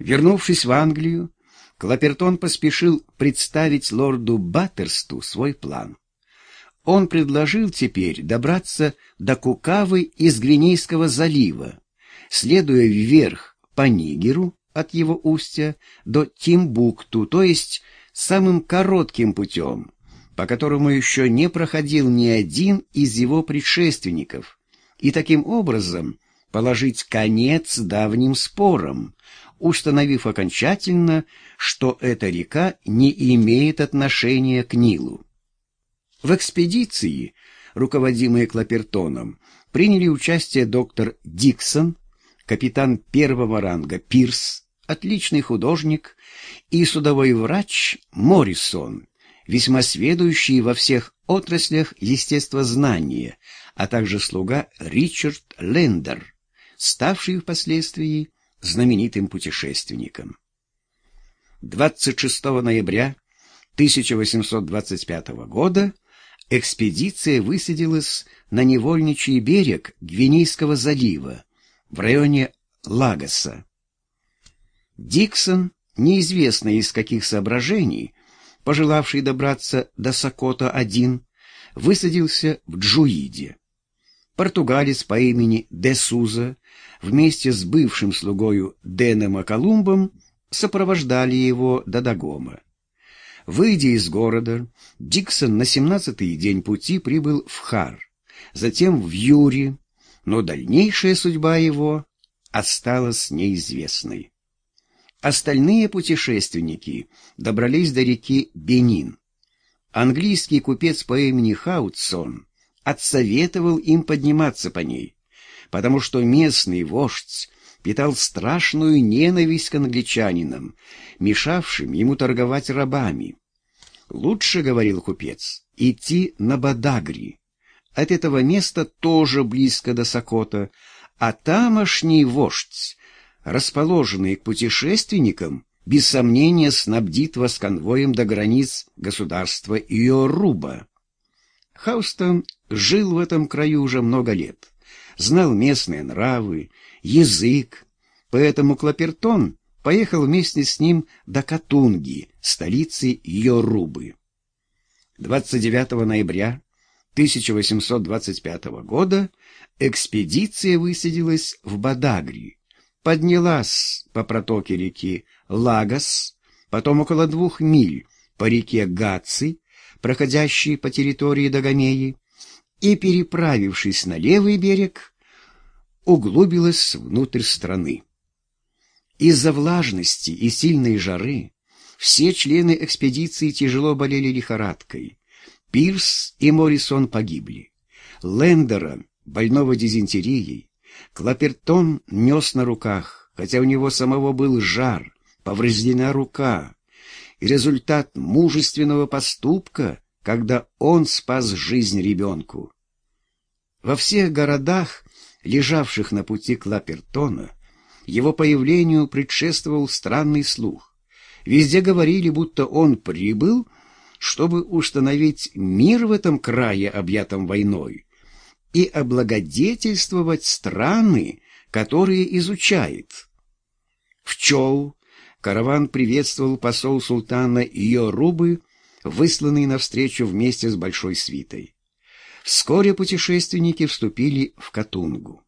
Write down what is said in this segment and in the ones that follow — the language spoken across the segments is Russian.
Вернувшись в Англию, Клапертон поспешил представить лорду Баттерсту свой план. Он предложил теперь добраться до Кукавы из Гвинейского залива, следуя вверх по Нигеру от его устья до Тимбукту, то есть самым коротким путем, по которому еще не проходил ни один из его предшественников, и таким образом положить конец давним спорам, установив окончательно, что эта река не имеет отношения к Нилу. В экспедиции, руководимой Клапертоном, приняли участие доктор Диксон, капитан первого ранга Пирс, отличный художник, и судовой врач Моррисон, весьма сведущий во всех отраслях естествознания, а также слуга Ричард Лендер, ставший впоследствии знаменитым путешественником. 26 ноября 1825 года экспедиция высадилась на невольничий берег Гвинейского залива в районе Лагоса. Диксон, неизвестно из каких соображений, пожелавший добраться до Сокота-1, высадился в Джуиде. Португалец по имени Де Суза вместе с бывшим слугою Денем Колумбом сопровождали его до Дагома. Выйдя из города, Диксон на семнадцатый день пути прибыл в Хар, затем в Юри, но дальнейшая судьба его осталась неизвестной. Остальные путешественники добрались до реки Бенин. Английский купец по имени Хаутсон отсоветовал им подниматься по ней, потому что местный вождь питал страшную ненависть к англичанинам, мешавшим ему торговать рабами. Лучше, — говорил купец, — идти на Бадагри. От этого места тоже близко до Сокота, а тамошний вождь, расположенный к путешественникам, без сомнения снабдит вас конвоем до границ государства Иоруба. Хаустон жил в этом краю уже много лет знал местные нравы, язык, поэтому Клапертон поехал вместе с ним до Катунги, столицы Йорубы. 29 ноября 1825 года экспедиция высадилась в Бадагри, поднялась по протоке реки Лагос, потом около двух миль по реке Гаци, проходящей по территории Дагомеи, и, переправившись на левый берег, углубилась внутрь страны. Из-за влажности и сильной жары все члены экспедиции тяжело болели лихорадкой. Пирс и Моррисон погибли. Лендера, больного дизентерией, Клапертон нес на руках, хотя у него самого был жар, повреждена рука. Результат мужественного поступка когда он спас жизнь ребенку. Во всех городах, лежавших на пути Клапертона, его появлению предшествовал странный слух. Везде говорили, будто он прибыл, чтобы установить мир в этом крае, объятом войной, и облагодетельствовать страны, которые изучает. В Чоу караван приветствовал посол султана Йорубы высланный навстречу вместе с большой свитой. Вскоре путешественники вступили в Катунгу.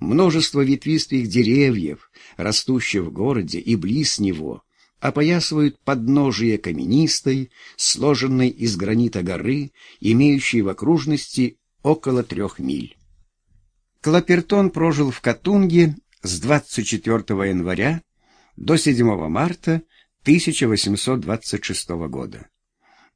Множество ветвистых деревьев, растущих в городе и близ него, опоясывают подножие каменистой, сложенной из гранита горы, имеющей в окружности около трех миль. Клапертон прожил в Катунге с 24 января до 7 марта 1826 года.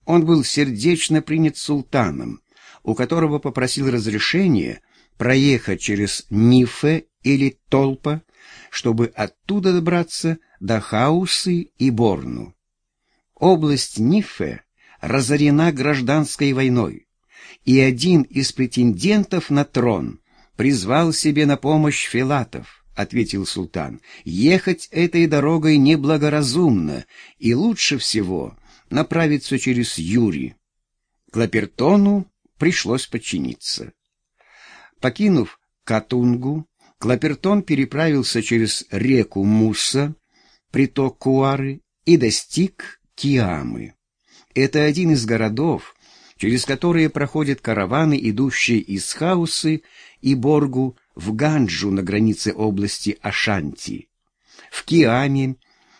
Он был сердечно принят султаном, у которого попросил разрешения проехать через Нифе или Толпа, чтобы оттуда добраться до Хаусы и Борну. Область Нифе разорена гражданской войной, и один из претендентов на трон призвал себе на помощь Филатов, ответил султан. Ехать этой дорогой неблагоразумно, и лучше всего направиться через Юри. Клапертону пришлось подчиниться. Покинув Катунгу, Клапертон переправился через реку Мусса, приток Куары, и достиг Киамы. Это один из городов, через которые проходят караваны, идущие из Хаусы и Боргу в Ганджу на границе области Ашанти. В Киаме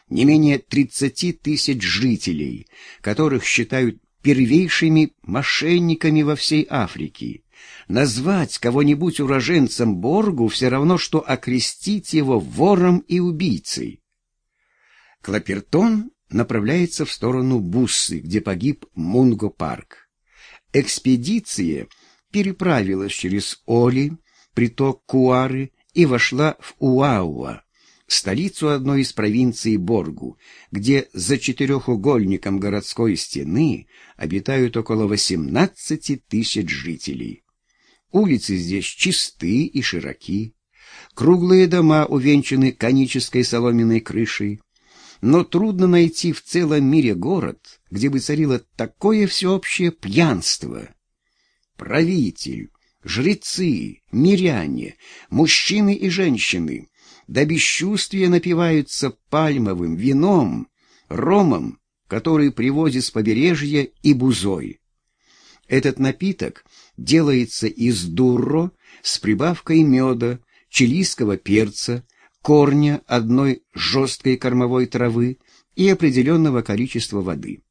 не менее 30 тысяч жителей, которых считают первейшими мошенниками во всей Африке. Назвать кого-нибудь уроженцем Боргу все равно, что окрестить его вором и убийцей. Клапертон направляется в сторону Буссы, где погиб Мунго Парк. Экспедиция переправилась через Оли, приток Куары и вошла в Уауа, столицу одной из провинций Боргу, где за четырехугольником городской стены обитают около 18 тысяч жителей. Улицы здесь чисты и широки, круглые дома увенчаны конической соломенной крышей, но трудно найти в целом мире город, где бы царило такое всеобщее пьянство. Правитель, жрецы, миряне, мужчины и женщины до бесчувствия напиваются пальмовым вином, ромом, который привозят с побережья, и бузой. Этот напиток делается из дурро с прибавкой меда, чилийского перца, корня одной жесткой кормовой травы и определенного количества воды.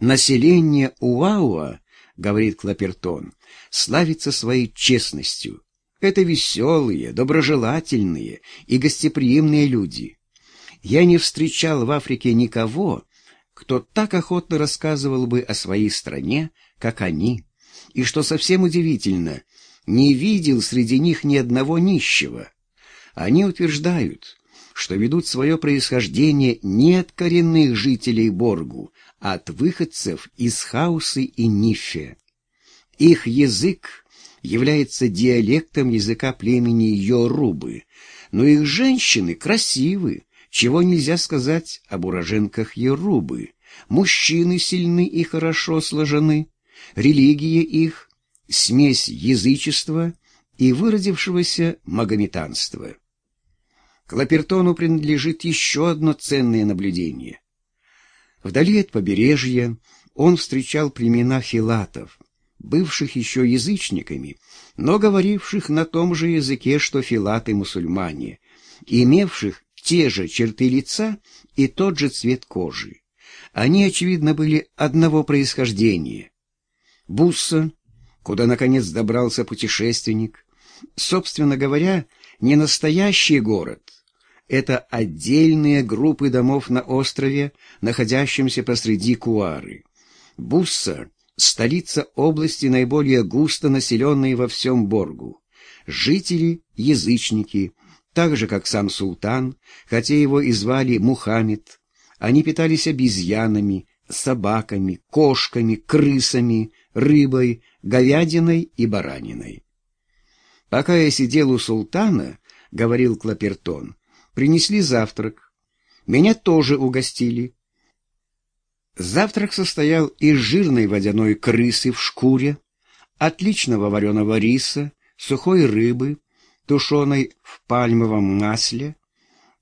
Население Уауа говорит Клапертон, славится своей честностью. Это веселые, доброжелательные и гостеприимные люди. Я не встречал в Африке никого, кто так охотно рассказывал бы о своей стране, как они, и, что совсем удивительно, не видел среди них ни одного нищего. Они утверждают, что ведут свое происхождение не от коренных жителей Боргу, от выходцев из Хаусы и Нифе. Их язык является диалектом языка племени Йорубы, но их женщины красивы, чего нельзя сказать об уроженках Йорубы. Мужчины сильны и хорошо сложены, религия их — смесь язычества и выродившегося магометанства. Клапертону принадлежит еще одно ценное наблюдение. Вдали от побережья он встречал племена филатов, бывших еще язычниками, но говоривших на том же языке, что филаты-мусульмане, имевших те же черты лица и тот же цвет кожи. Они, очевидно, были одного происхождения. Бусса, куда, наконец, добрался путешественник, собственно говоря, не настоящий город — это отдельные группы домов на острове, находящемся посреди Куары. Бусса — столица области, наиболее густо населенной во всем Боргу. Жители — язычники, так же, как сам султан, хотя его и звали Мухаммед. Они питались обезьянами, собаками, кошками, крысами, рыбой, говядиной и бараниной. «Пока я сидел у султана, — говорил Клапертон, принесли завтрак. Меня тоже угостили. Завтрак состоял из жирной водяной крысы в шкуре, отличного вареного риса, сухой рыбы, тушеной в пальмовом масле,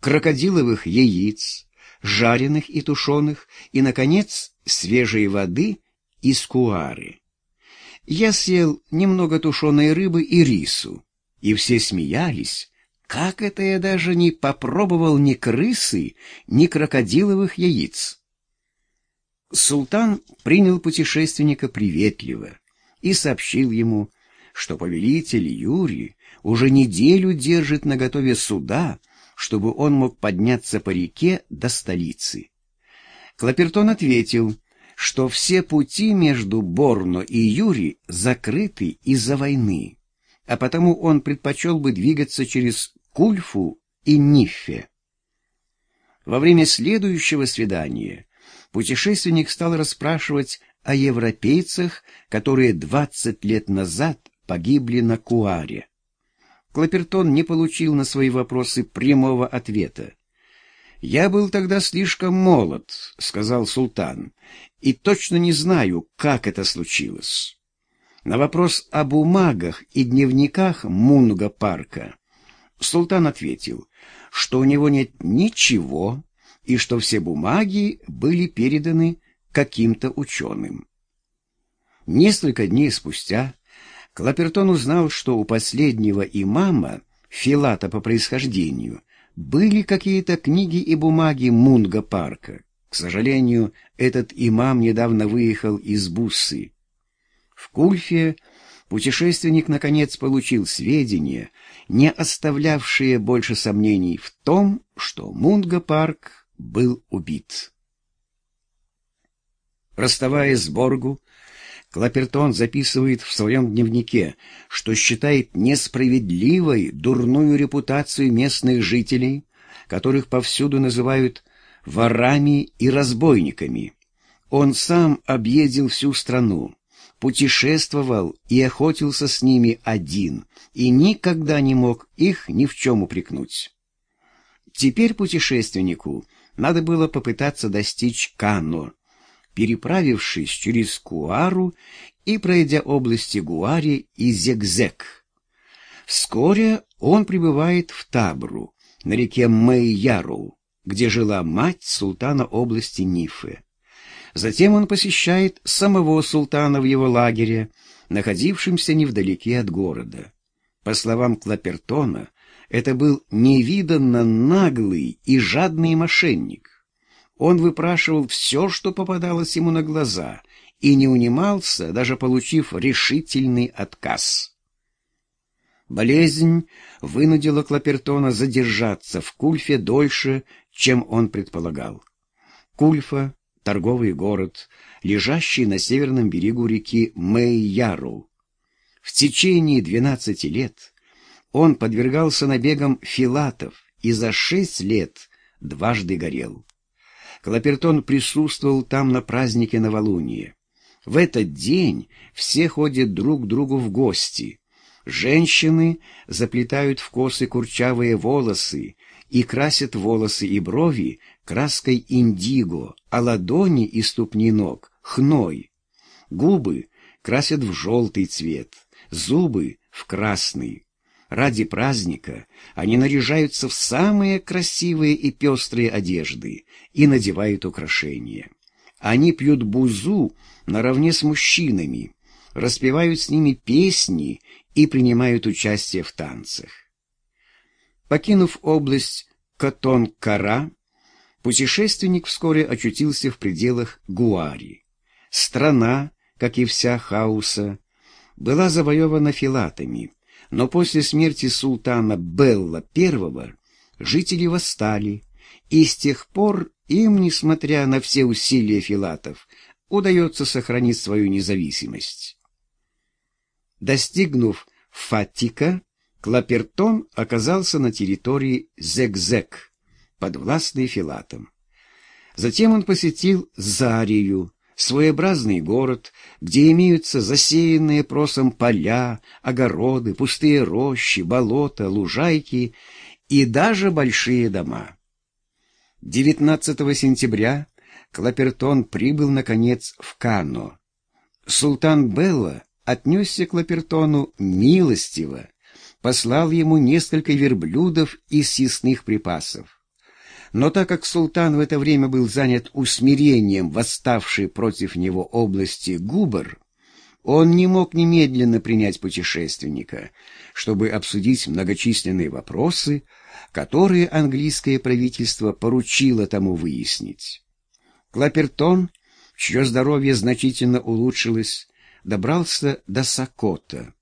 крокодиловых яиц, жареных и тушеных, и, наконец, свежей воды из куары. Я съел немного тушеной рыбы и рису, и все смеялись, как это я даже не попробовал ни крысы, ни крокодиловых яиц? Султан принял путешественника приветливо и сообщил ему, что повелитель Юрий уже неделю держит наготове суда, чтобы он мог подняться по реке до столицы. Клапертон ответил, что все пути между Борно и Юри закрыты из-за войны, а потому он предпочел бы двигаться через Кульфу и Ниффе. Во время следующего свидания путешественник стал расспрашивать о европейцах, которые 20 лет назад погибли на Куаре. Клапертон не получил на свои вопросы прямого ответа. «Я был тогда слишком молод», — сказал султан, — «и точно не знаю, как это случилось». На вопрос о бумагах и дневниках Мунга Парка Султан ответил, что у него нет ничего и что все бумаги были переданы каким-то ученым. Несколько дней спустя Клапертон узнал, что у последнего имама, Филата по происхождению, были какие-то книги и бумаги Мунга Парка. К сожалению, этот имам недавно выехал из Буссы. В Кульфе путешественник наконец получил сведения, не оставлявшие больше сомнений в том, что Мунга Парк был убит. Расставаясь с Боргу, Клапертон записывает в своем дневнике, что считает несправедливой дурную репутацию местных жителей, которых повсюду называют ворами и разбойниками. Он сам объездил всю страну, путешествовал и охотился с ними один, и никогда не мог их ни в чем упрекнуть. Теперь путешественнику надо было попытаться достичь Кано, переправившись через Куару и пройдя области Гуари и Зегзек. Вскоре он прибывает в Табру, на реке Мэйяру, где жила мать султана области Нифы. Затем он посещает самого султана в его лагере, находившемся невдалеке от города. По словам Клапертона, это был невиданно наглый и жадный мошенник. Он выпрашивал все, что попадалось ему на глаза, и не унимался, даже получив решительный отказ. Болезнь вынудила Клапертона задержаться в Кульфе дольше, чем он предполагал. Кульфа — торговый город, лежащий на северном берегу реки Мэйяру. В течение двенадцати лет он подвергался набегам филатов и за шесть лет дважды горел. Клапертон присутствовал там на празднике новолуния. В этот день все ходят друг другу в гости. Женщины заплетают в косы курчавые волосы и красят волосы и брови краской индиго, а ладони и ступни ног — хной. Губы красят в желтый цвет, зубы — в красный. Ради праздника они наряжаются в самые красивые и пестрые одежды и надевают украшения. Они пьют бузу наравне с мужчинами, распевают с ними песни и принимают участие в танцах. Покинув область Катон-Кара, путешественник вскоре очутился в пределах Гуари. Страна, как и вся Хауса, была завоевана филатами, но после смерти султана Белла I жители восстали, и с тех пор им, несмотря на все усилия филатов, удается сохранить свою независимость. Достигнув Фатика, Клапертон оказался на территории Зекзек, подвластной филатам. Затем он посетил Зарию, своеобразный город, где имеются засеянные просом поля, огороды, пустые рощи, болота, лужайки и даже большие дома. 19 сентября Клапертон прибыл, наконец, в Кано. Султан Белла отнесся к Клапертону милостиво, послал ему несколько верблюдов из съестных припасов. Но так как султан в это время был занят усмирением восставшей против него области Губар, он не мог немедленно принять путешественника, чтобы обсудить многочисленные вопросы, которые английское правительство поручило тому выяснить. Клапертон, чье здоровье значительно улучшилось, добрался до Сокота.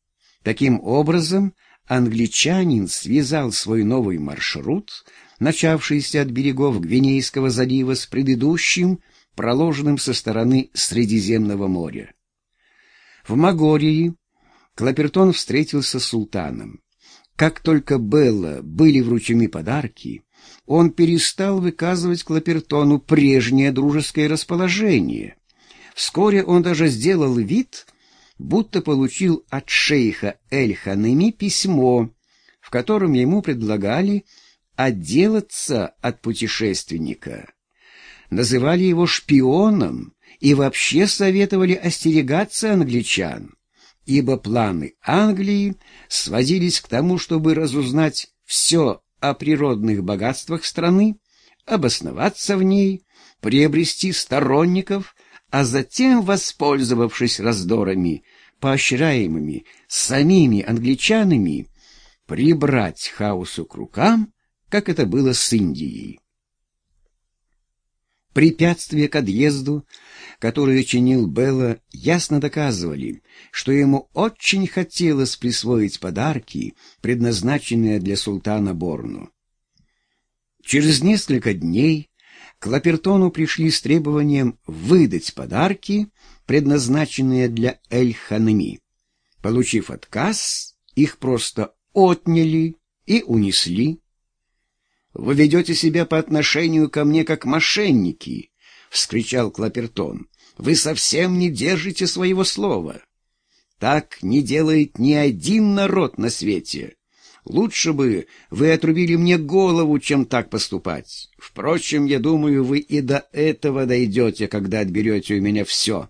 Таким образом, англичанин связал свой новый маршрут начавшийся от берегов Гвинейского залива с предыдущим, проложенным со стороны Средиземного моря. В Магории Клапертон встретился с султаном. Как только Белла были вручены подарки, он перестал выказывать Клапертону прежнее дружеское расположение. Вскоре он даже сделал вид, будто получил от шейха Эль-Хаными письмо, в котором ему предлагали отделаться от путешественника. Называли его шпионом и вообще советовали остерегаться англичан, ибо планы Англии сводились к тому, чтобы разузнать все о природных богатствах страны, обосноваться в ней, приобрести сторонников, а затем, воспользовавшись раздорами, поощряемыми самими англичанами, прибрать хаосу к рукам, как это было с Индией. Препятствия к отъезду, которые чинил Белла, ясно доказывали, что ему очень хотелось присвоить подарки, предназначенные для султана Борну. Через несколько дней к Лапертону пришли с требованием выдать подарки, предназначенные для Эль-Ханеми. Получив отказ, их просто отняли и унесли. «Вы ведете себя по отношению ко мне как мошенники!» — вскричал Клапертон. «Вы совсем не держите своего слова. Так не делает ни один народ на свете. Лучше бы вы отрубили мне голову, чем так поступать. Впрочем, я думаю, вы и до этого дойдете, когда отберете у меня все».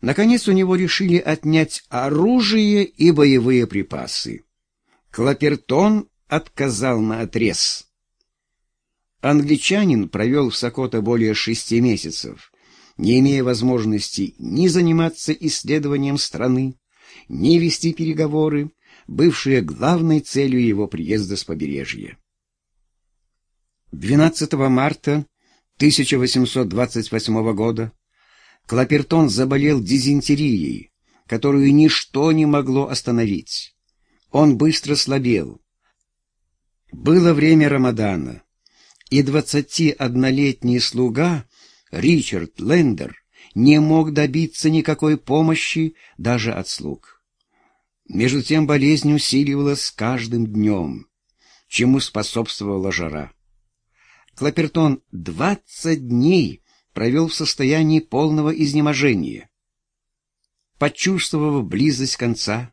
Наконец у него решили отнять оружие и боевые припасы. Клапертон отказал на отрез. Англичанин провел в Сокото более шести месяцев, не имея возможности ни заниматься исследованием страны, ни вести переговоры, бывшие главной целью его приезда с побережья. 12 марта 1828 года Клапертон заболел дизентерией, которую ничто не могло остановить. Он быстро слабел, было время Рамадана, и двадцатиоднолетний слуга Ричард Лендер не мог добиться никакой помощи даже от слуг. Между тем болезнь усиливалась с каждым днем, чему способствовала жара. Клапертон двадцать дней провел в состоянии полного изнеможения. Почувствовав близость конца,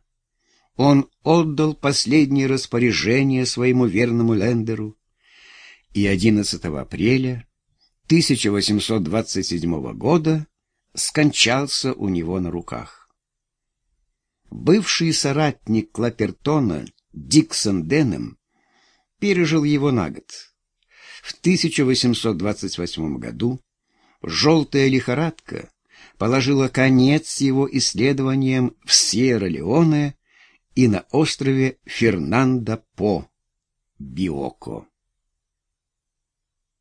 он отдал последнее распоряжение своему верному Лендеру, и 11 апреля 1827 года скончался у него на руках. Бывший соратник Клапертона Диксон Денем пережил его на год. В 1828 году желтая лихорадка положила конец его исследованиям в Сьерра-Леоне и на острове Фернандо-По, Биоко.